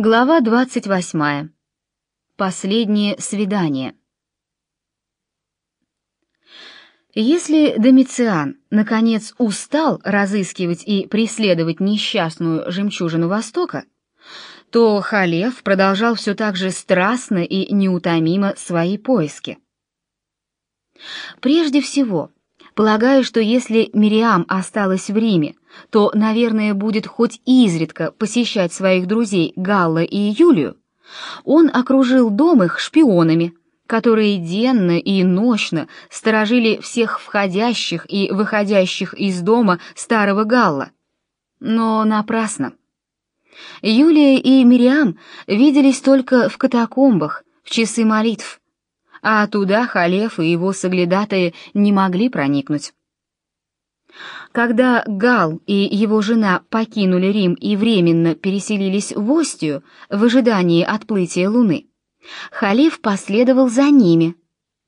Глава 28. Последнее свидание. Если Домициан, наконец, устал разыскивать и преследовать несчастную жемчужину Востока, то Халев продолжал все так же страстно и неутомимо свои поиски. Прежде всего, полагаю, что если Мириам осталась в Риме, то, наверное, будет хоть изредка посещать своих друзей Галла и Юлию, он окружил дом их шпионами, которые денно и ночно сторожили всех входящих и выходящих из дома старого Галла. Но напрасно. Юлия и Мириам виделись только в катакомбах, в часы молитв, а туда Халеф и его соглядатые не могли проникнуть. Когда Гал и его жена покинули Рим и временно переселились в Остию в ожидании отплытия Луны, Халиф последовал за ними,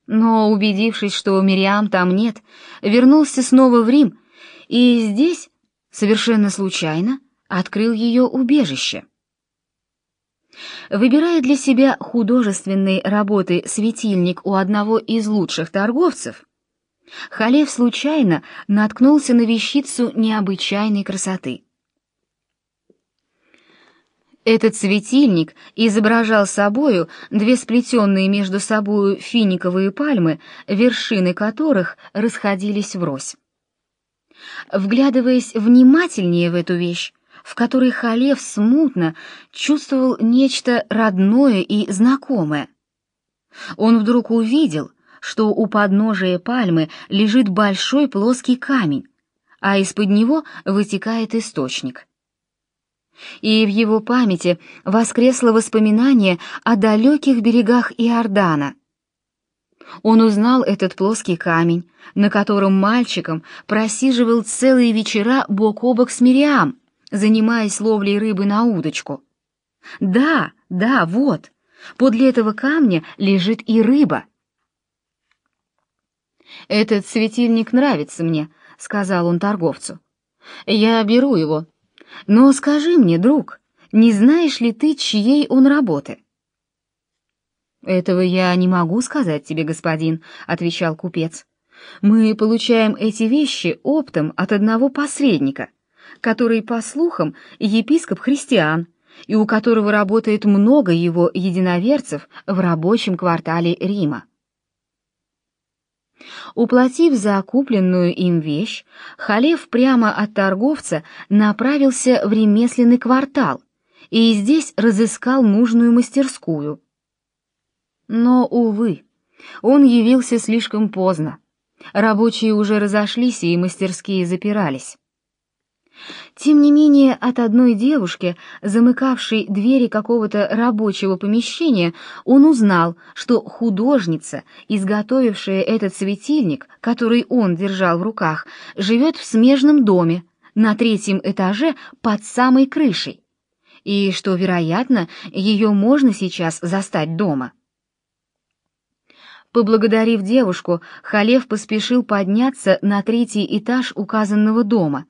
но, убедившись, что Мириам там нет, вернулся снова в Рим и здесь, совершенно случайно, открыл ее убежище. Выбирая для себя художественной работы светильник у одного из лучших торговцев, Халев случайно наткнулся на вещицу необычайной красоты. Этот светильник изображал собою две сплетенные между собою финиковые пальмы, вершины которых расходились врозь. Вглядываясь внимательнее в эту вещь, в которой Халев смутно чувствовал нечто родное и знакомое, он вдруг увидел — что у подножия пальмы лежит большой плоский камень, а из-под него вытекает источник. И в его памяти воскресло воспоминание о далеких берегах Иордана. Он узнал этот плоский камень, на котором мальчиком просиживал целые вечера бок о бок с Мириам, занимаясь ловлей рыбы на удочку. Да, да, вот, подле этого камня лежит и рыба. «Этот светильник нравится мне», — сказал он торговцу. «Я беру его. Но скажи мне, друг, не знаешь ли ты, чьей он работы?» «Этого я не могу сказать тебе, господин», — отвечал купец. «Мы получаем эти вещи оптом от одного посредника, который, по слухам, епископ христиан, и у которого работает много его единоверцев в рабочем квартале Рима. Уплатив за купленную им вещь, Халев прямо от торговца направился в ремесленный квартал и здесь разыскал нужную мастерскую. Но, увы, он явился слишком поздно. Рабочие уже разошлись, и мастерские запирались. Тем не менее, от одной девушки, замыкавшей двери какого-то рабочего помещения, он узнал, что художница, изготовившая этот светильник, который он держал в руках, живет в смежном доме, на третьем этаже под самой крышей, и что, вероятно, ее можно сейчас застать дома. Поблагодарив девушку, Халев поспешил подняться на третий этаж указанного дома —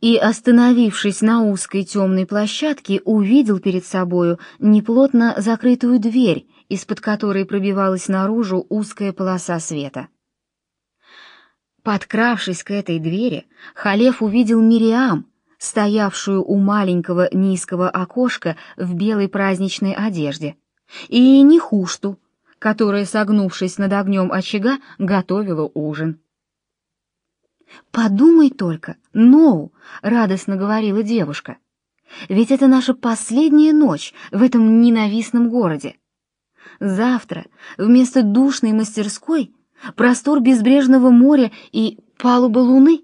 и, остановившись на узкой темной площадке, увидел перед собою неплотно закрытую дверь, из-под которой пробивалась наружу узкая полоса света. Подкравшись к этой двери, Халев увидел Мириам, стоявшую у маленького низкого окошка в белой праздничной одежде, и Нехушту, которая, согнувшись над огнем очага, готовила ужин. «Подумай только, Ноу!» — радостно говорила девушка. «Ведь это наша последняя ночь в этом ненавистном городе. Завтра вместо душной мастерской простор безбрежного моря и палуба луны».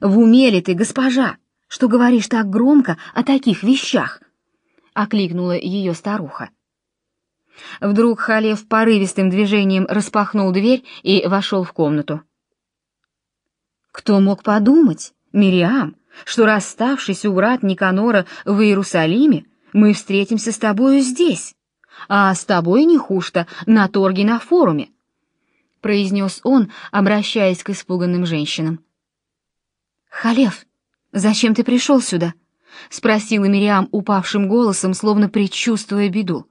«В уме ли ты, госпожа, что говоришь так громко о таких вещах?» — окликнула ее старуха. Вдруг Халев порывистым движением распахнул дверь и вошел в комнату. Кто мог подумать, Мириам, что, расставшись у врат Никанора в Иерусалиме, мы встретимся с тобою здесь, а с тобой не хуже на торге на форуме, — произнес он, обращаясь к испуганным женщинам. «Халев, зачем ты пришел сюда?» — спросила Мириам упавшим голосом, словно предчувствуя беду.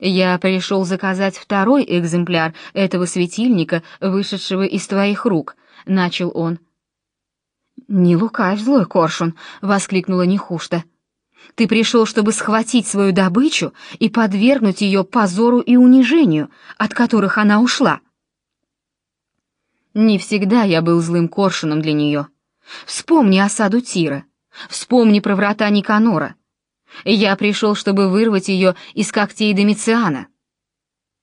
«Я пришел заказать второй экземпляр этого светильника, вышедшего из твоих рук», — начал он. «Не лукавь, злой коршун!» — воскликнула Нехушта. «Ты пришел, чтобы схватить свою добычу и подвергнуть ее позору и унижению, от которых она ушла». Не всегда я был злым коршуном для нее. Вспомни осаду Тира, вспомни про врата Никанора. Я пришел, чтобы вырвать ее из когтей Домициана.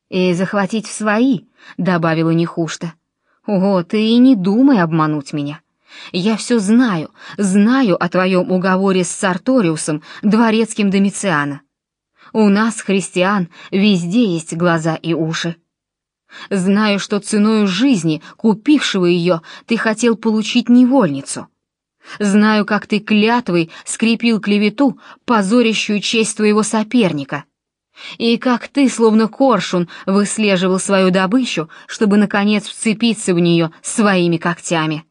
«И захватить в свои», — добавила Нехушта. «О, ты и не думай обмануть меня. Я все знаю, знаю о твоем уговоре с Сарториусом, дворецким Домициана. У нас, христиан, везде есть глаза и уши. Знаю, что ценою жизни, купившего ее, ты хотел получить невольницу. Знаю, как ты клятвой скрепил клевету, позорящую честь твоего соперника. И как ты, словно коршун, выслеживал свою добычу, чтобы, наконец, вцепиться в нее своими когтями.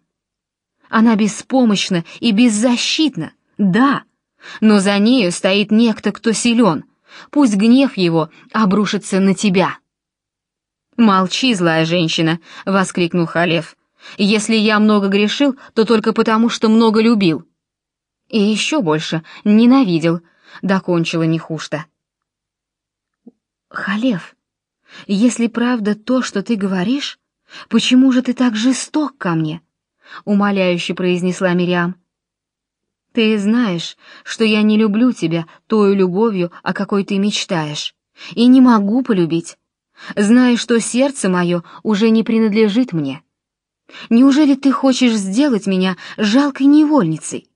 Она беспомощна и беззащитна, да, но за нею стоит некто, кто силен. Пусть гнев его обрушится на тебя». «Молчи, злая женщина!» — воскликнул Халев. «Если я много грешил, то только потому, что много любил». «И еще больше ненавидел», — докончила Нехушта. «Халев, если правда то, что ты говоришь, почему же ты так жесток ко мне?» — умоляюще произнесла Мириам. «Ты знаешь, что я не люблю тебя той любовью, о какой ты мечтаешь, и не могу полюбить. Знаю, что сердце мое уже не принадлежит мне. Неужели ты хочешь сделать меня жалкой невольницей?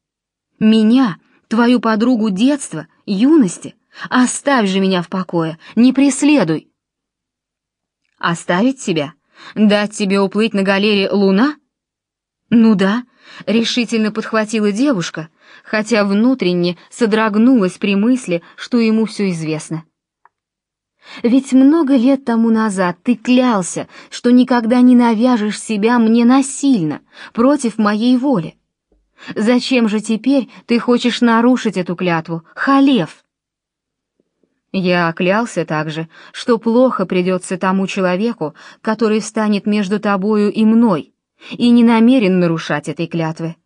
Меня, твою подругу детства, юности? Оставь же меня в покое, не преследуй!» «Оставить тебя? Дать тебе уплыть на галере луна?» «Ну да», — решительно подхватила девушка, хотя внутренне содрогнулась при мысли, что ему все известно. «Ведь много лет тому назад ты клялся, что никогда не навяжешь себя мне насильно, против моей воли. Зачем же теперь ты хочешь нарушить эту клятву, Халев?» Я клялся также, что плохо придется тому человеку, который встанет между тобою и мной, и не намерен нарушать этой клятвы.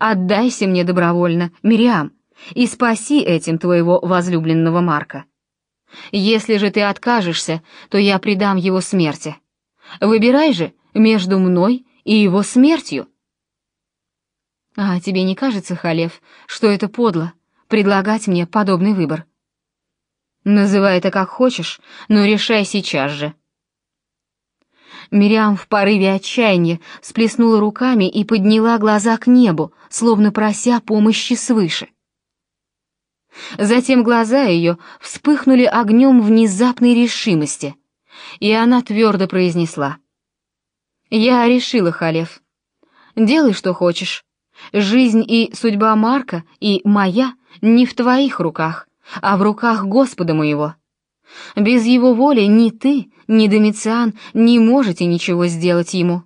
Отдайся мне добровольно, Мириам, и спаси этим твоего возлюбленного Марка. Если же ты откажешься, то я предам его смерти. Выбирай же между мной и его смертью. А тебе не кажется, Халев, что это подло, предлагать мне подобный выбор? Называй это как хочешь, но решай сейчас же. Мириам в порыве отчаяния сплеснула руками и подняла глаза к небу, словно прося помощи свыше. Затем глаза ее вспыхнули огнем внезапной решимости, и она твердо произнесла. «Я решила, Халев. Делай, что хочешь. Жизнь и судьба Марка и моя не в твоих руках, а в руках Господа моего. Без его воли ни ты, ни Домициан не можете ничего сделать ему.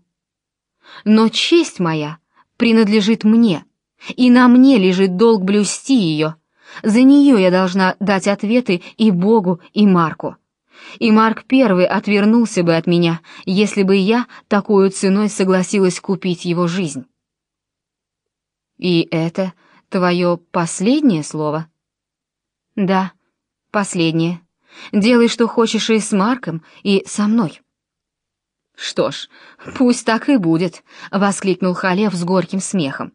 Но честь моя принадлежит мне, и на мне лежит долг блюсти ее. За нее я должна дать ответы и Богу, и Марку. И Марк первый отвернулся бы от меня, если бы я такой ценой согласилась купить его жизнь. И это твое последнее слово? Да, последнее. Делай, что хочешь и с Марком, и со мной». «Что ж, пусть так и будет», — воскликнул Халев с горьким смехом.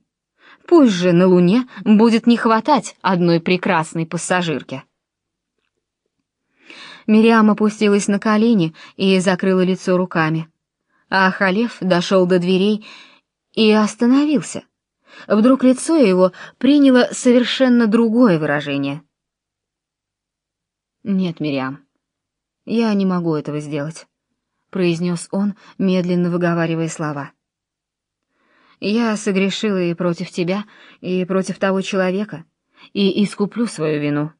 «Пусть же на Луне будет не хватать одной прекрасной пассажирки». Мириам опустилась на колени и закрыла лицо руками. А Халев дошел до дверей и остановился. Вдруг лицо его приняло совершенно другое выражение — «Нет, Мириам, я не могу этого сделать», — произнес он, медленно выговаривая слова. «Я согрешила и против тебя, и против того человека, и искуплю свою вину.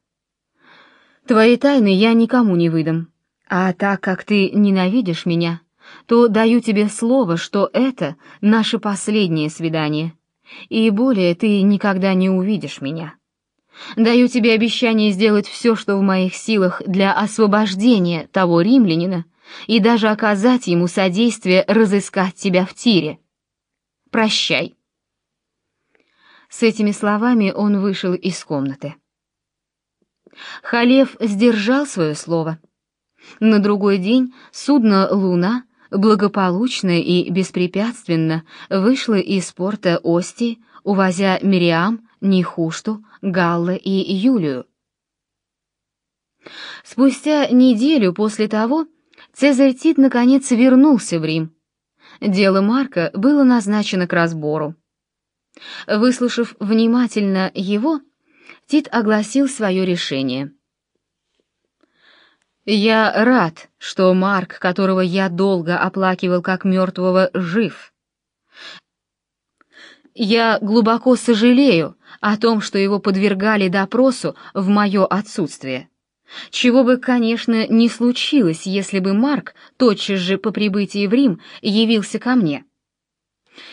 Твои тайны я никому не выдам, а так как ты ненавидишь меня, то даю тебе слово, что это наше последнее свидание, и более ты никогда не увидишь меня. Даю тебе обещание сделать все, что в моих силах для освобождения того римлянина и даже оказать ему содействие разыскать тебя в тире. Прощай». С этими словами он вышел из комнаты. Халев сдержал свое слово. На другой день судно «Луна» благополучно и беспрепятственно вышло из порта Ости, увозя Мириам, Нихушту, Галла и Юлию. Спустя неделю после того Цезарь Тит наконец вернулся в Рим. Дело Марка было назначено к разбору. Выслушав внимательно его, Тит огласил свое решение. «Я рад, что Марк, которого я долго оплакивал как мертвого, жив. Я глубоко сожалею о том, что его подвергали допросу в мое отсутствие. Чего бы, конечно, не случилось, если бы Марк тотчас же по прибытии в Рим явился ко мне.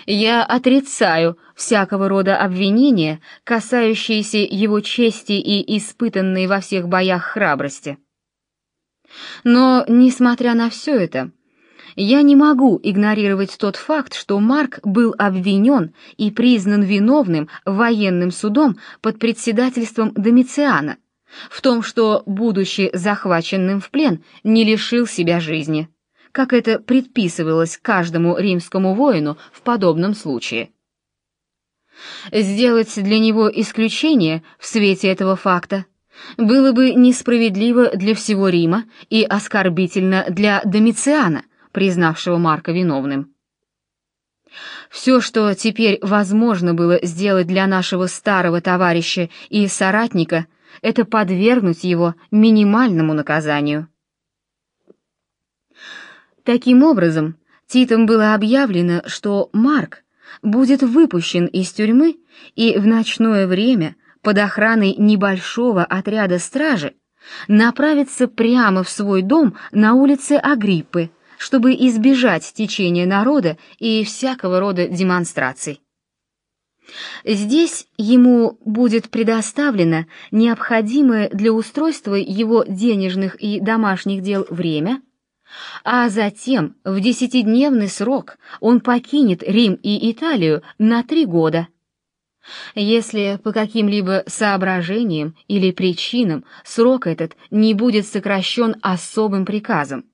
Я отрицаю всякого рода обвинения, касающиеся его чести и испытанной во всех боях храбрости. Но, несмотря на все это, я не могу игнорировать тот факт, что Марк был обвинен и признан виновным военным судом под председательством Домициана в том, что, будучи захваченным в плен, не лишил себя жизни как это предписывалось каждому римскому воину в подобном случае. Сделать для него исключение в свете этого факта было бы несправедливо для всего Рима и оскорбительно для Домициана, признавшего Марка виновным. Все, что теперь возможно было сделать для нашего старого товарища и соратника, это подвергнуть его минимальному наказанию. Таким образом, Титом было объявлено, что Марк будет выпущен из тюрьмы и в ночное время под охраной небольшого отряда стражи направится прямо в свой дом на улице Агриппы, чтобы избежать течения народа и всякого рода демонстраций. Здесь ему будет предоставлено необходимое для устройства его денежных и домашних дел время – а затем в десятидневный срок он покинет Рим и Италию на три года. Если по каким-либо соображениям или причинам срок этот не будет сокращен особым приказом.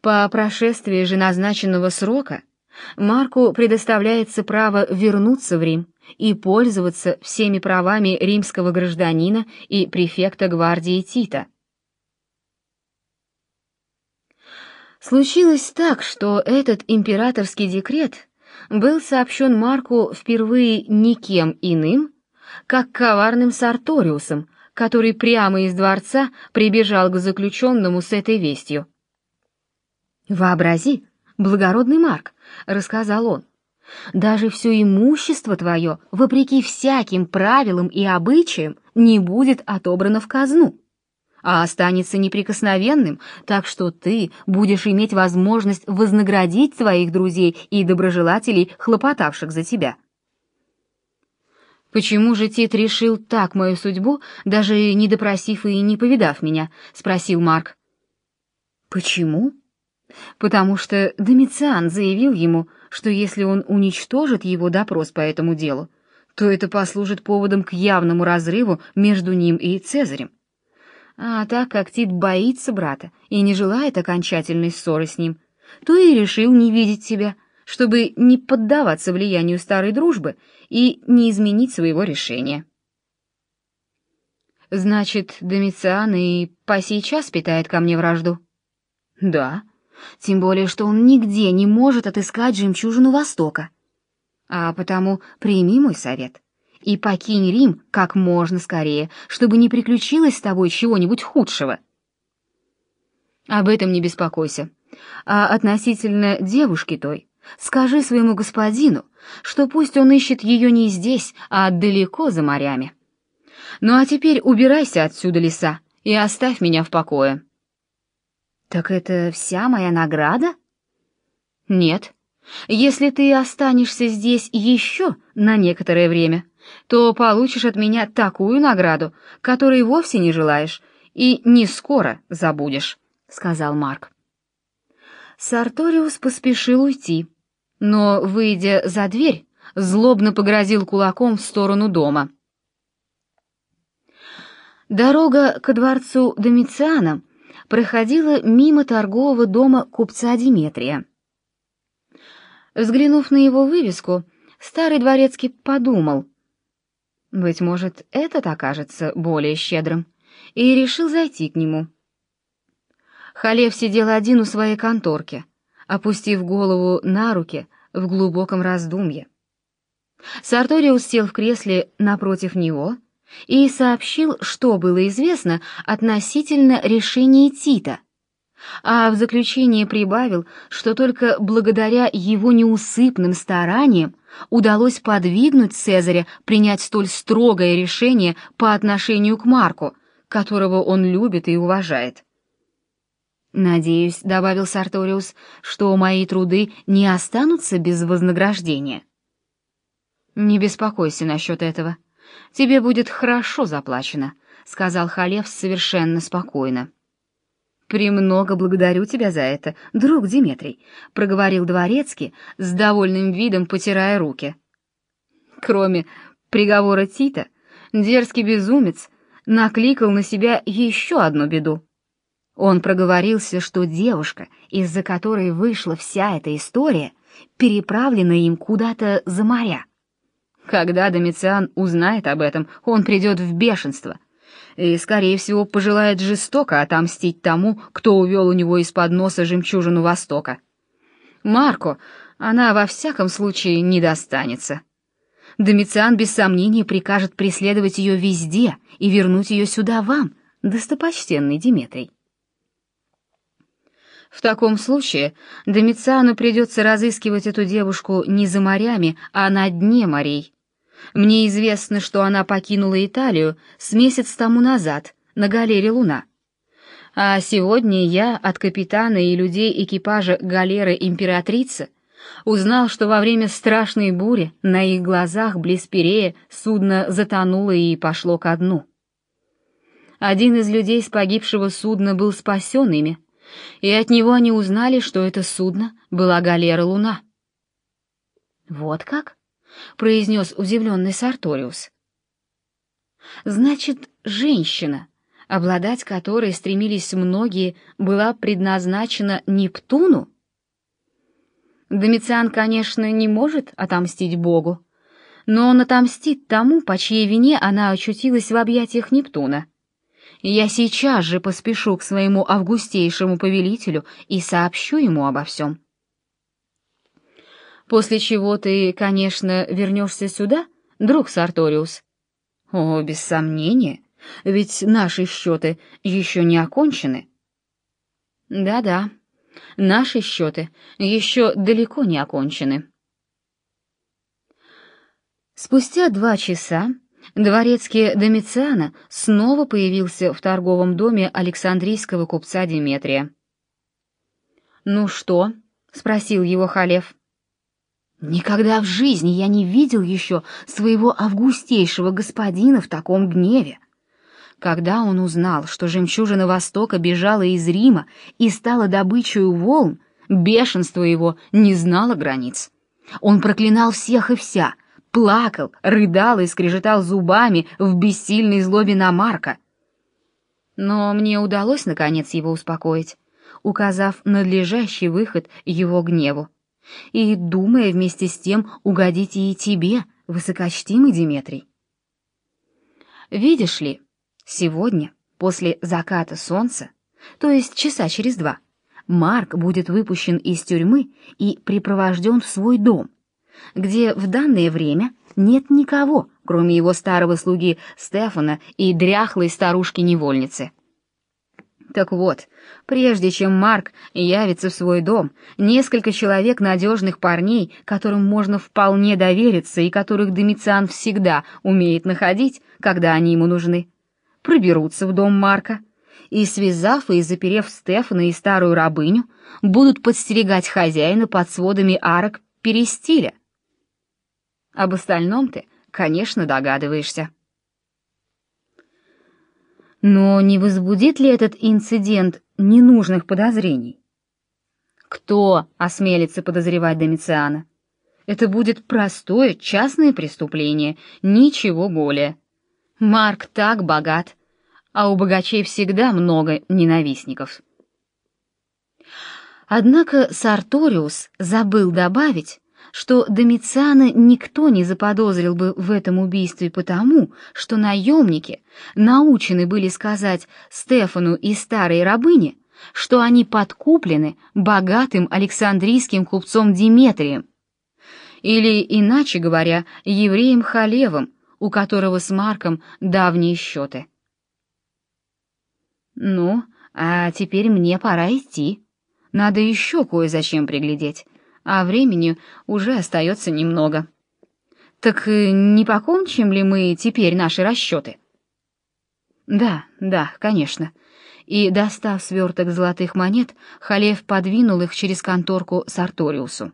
По прошествии же назначенного срока Марку предоставляется право вернуться в Рим и пользоваться всеми правами римского гражданина и префекта гвардии Тита – Случилось так, что этот императорский декрет был сообщен Марку впервые никем иным, как коварным Сарториусом, который прямо из дворца прибежал к заключенному с этой вестью. «Вообрази, благородный Марк», — рассказал он, — «даже все имущество твое, вопреки всяким правилам и обычаям, не будет отобрано в казну» а останется неприкосновенным, так что ты будешь иметь возможность вознаградить своих друзей и доброжелателей, хлопотавших за тебя. «Почему же Тит решил так мою судьбу, даже не допросив и не повидав меня?» — спросил Марк. «Почему?» «Потому что Домициан заявил ему, что если он уничтожит его допрос по этому делу, то это послужит поводом к явному разрыву между ним и Цезарем. А так как Тит боится брата и не желает окончательной ссоры с ним, то и решил не видеть тебя, чтобы не поддаваться влиянию старой дружбы и не изменить своего решения. Значит, Домициан и по сей час питает ко мне вражду? Да, тем более, что он нигде не может отыскать жемчужину Востока. А потому прими мой совет — и покинь Рим как можно скорее, чтобы не приключилось с тобой чего-нибудь худшего. Об этом не беспокойся. А относительно девушки той, скажи своему господину, что пусть он ищет ее не здесь, а далеко за морями. Ну а теперь убирайся отсюда, лиса, и оставь меня в покое. Так это вся моя награда? Нет, Если ты останешься здесь еще на некоторое время, то получишь от меня такую награду, которой вовсе не желаешь и не скоро забудешь», — сказал Марк. Сарториус поспешил уйти, но, выйдя за дверь, злобно погрозил кулаком в сторону дома. Дорога ко дворцу Домициана проходила мимо торгового дома купца Диметрия. Взглянув на его вывеску, старый дворецкий подумал, быть может, этот окажется более щедрым, и решил зайти к нему. Халев сидел один у своей конторки, опустив голову на руки в глубоком раздумье. Сарториус сел в кресле напротив него и сообщил, что было известно относительно решения Тита, а в заключение прибавил, что только благодаря его неусыпным стараниям удалось подвигнуть Цезаря принять столь строгое решение по отношению к Марку, которого он любит и уважает. «Надеюсь», — добавил Сарториус, — «что мои труды не останутся без вознаграждения». «Не беспокойся насчет этого. Тебе будет хорошо заплачено», — сказал Халев совершенно спокойно. «Премного благодарю тебя за это, друг Диметрий», — проговорил Дворецкий с довольным видом, потирая руки. Кроме приговора Тита, дерзкий безумец накликал на себя еще одну беду. Он проговорился, что девушка, из-за которой вышла вся эта история, переправлена им куда-то за моря. Когда Домициан узнает об этом, он придет в бешенство — и, скорее всего, пожелает жестоко отомстить тому, кто увел у него из-под носа жемчужину Востока. Марко она во всяком случае не достанется. Домициан без сомнения прикажет преследовать ее везде и вернуть ее сюда вам, достопочтенный Диметрий. В таком случае Домициану придется разыскивать эту девушку не за морями, а на дне морей, мне известно, что она покинула Италию с месяц тому назад на галере «Луна». А сегодня я от капитана и людей экипажа галеры «Императрица» узнал, что во время страшной бури на их глазах близ Пирея судно затонуло и пошло ко дну. Один из людей с погибшего судна был спасен ими, и от него они узнали, что это судно была галера «Луна». «Вот как?» — произнес удивленный Сарториус. «Значит, женщина, обладать которой стремились многие, была предназначена Нептуну?» Домициан, конечно, не может отомстить Богу, но он отомстит тому, по чьей вине она очутилась в объятиях Нептуна. Я сейчас же поспешу к своему августейшему повелителю и сообщу ему обо всем. После чего ты, конечно, вернешься сюда, друг Сарториус? О, без сомнения, ведь наши счеты еще не окончены. Да-да, наши счеты еще далеко не окончены. Спустя два часа дворецкий Домициана снова появился в торговом доме Александрийского купца Диметрия. «Ну что?» — спросил его Халев. Никогда в жизни я не видел еще своего августейшего господина в таком гневе. Когда он узнал, что жемчужина Востока бежала из Рима и стала добычей волн, бешенство его не знало границ. Он проклинал всех и вся, плакал, рыдал и скрежетал зубами в бессильной злобе на Марка. Но мне удалось, наконец, его успокоить, указав надлежащий выход его гневу и думая вместе с тем угодить и тебе, высокочтимый Диметрий. Видишь ли, сегодня, после заката солнца, то есть часа через два, Марк будет выпущен из тюрьмы и припровожден в свой дом, где в данное время нет никого, кроме его старого слуги Стефана и дряхлой старушки-невольницы. Так вот, прежде чем Марк явится в свой дом, несколько человек надежных парней, которым можно вполне довериться и которых Домициан всегда умеет находить, когда они ему нужны, проберутся в дом Марка и, связав и заперев Стефана и старую рабыню, будут подстерегать хозяина под сводами арок перестиля. Об остальном ты, конечно, догадываешься. Но не возбудит ли этот инцидент ненужных подозрений? Кто осмелится подозревать Домициана? Это будет простое частное преступление, ничего более. Марк так богат, а у богачей всегда много ненавистников. Однако Сарториус забыл добавить, что Домициана никто не заподозрил бы в этом убийстве потому, что наемники научены были сказать Стефану и старой рабыне, что они подкуплены богатым александрийским купцом Диметрием, или, иначе говоря, евреем Халевом, у которого с Марком давние счеты. «Ну, а теперь мне пора идти. Надо еще кое-зачем приглядеть, а времени уже остается немного. Так э, не покончим ли мы теперь наши расчеты?» «Да, да, конечно». И, достав сверток золотых монет, Халев подвинул их через конторку Сарториусу.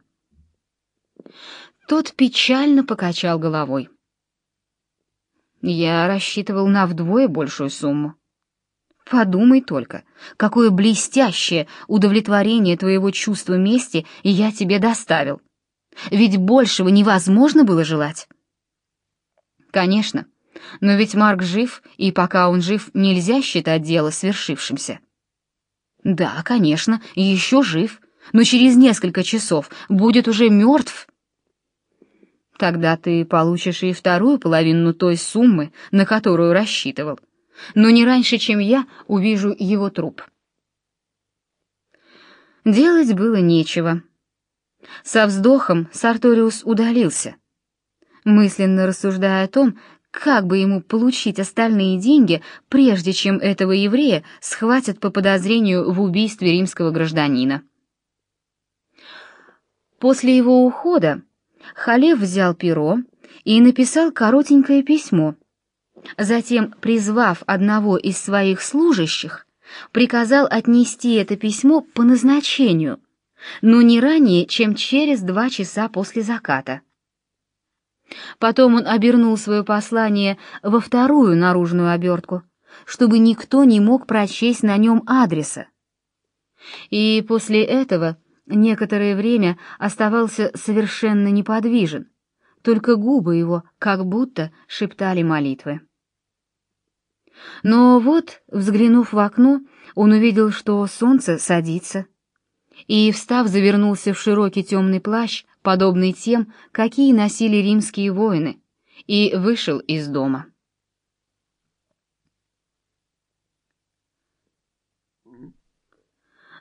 Тот печально покачал головой. Я рассчитывал на вдвое большую сумму. Подумай только, какое блестящее удовлетворение твоего чувства мести я тебе доставил. Ведь большего невозможно было желать. Конечно, но ведь Марк жив, и пока он жив, нельзя считать дело свершившимся. Да, конечно, еще жив, но через несколько часов будет уже мертв. Тогда ты получишь и вторую половину той суммы, на которую рассчитывал, но не раньше, чем я увижу его труп. Делать было нечего. Со вздохом Сарториус удалился, мысленно рассуждая о том, как бы ему получить остальные деньги, прежде чем этого еврея схватят по подозрению в убийстве римского гражданина. После его ухода Халев взял перо и написал коротенькое письмо. Затем, призвав одного из своих служащих, приказал отнести это письмо по назначению, но не ранее, чем через два часа после заката. Потом он обернул свое послание во вторую наружную обертку, чтобы никто не мог прочесть на нем адреса. И после этого некоторое время оставался совершенно неподвижен, только губы его как будто шептали молитвы. Но вот, взглянув в окно, он увидел, что солнце садится, и, встав, завернулся в широкий темный плащ, подобный тем, какие носили римские воины, и вышел из дома.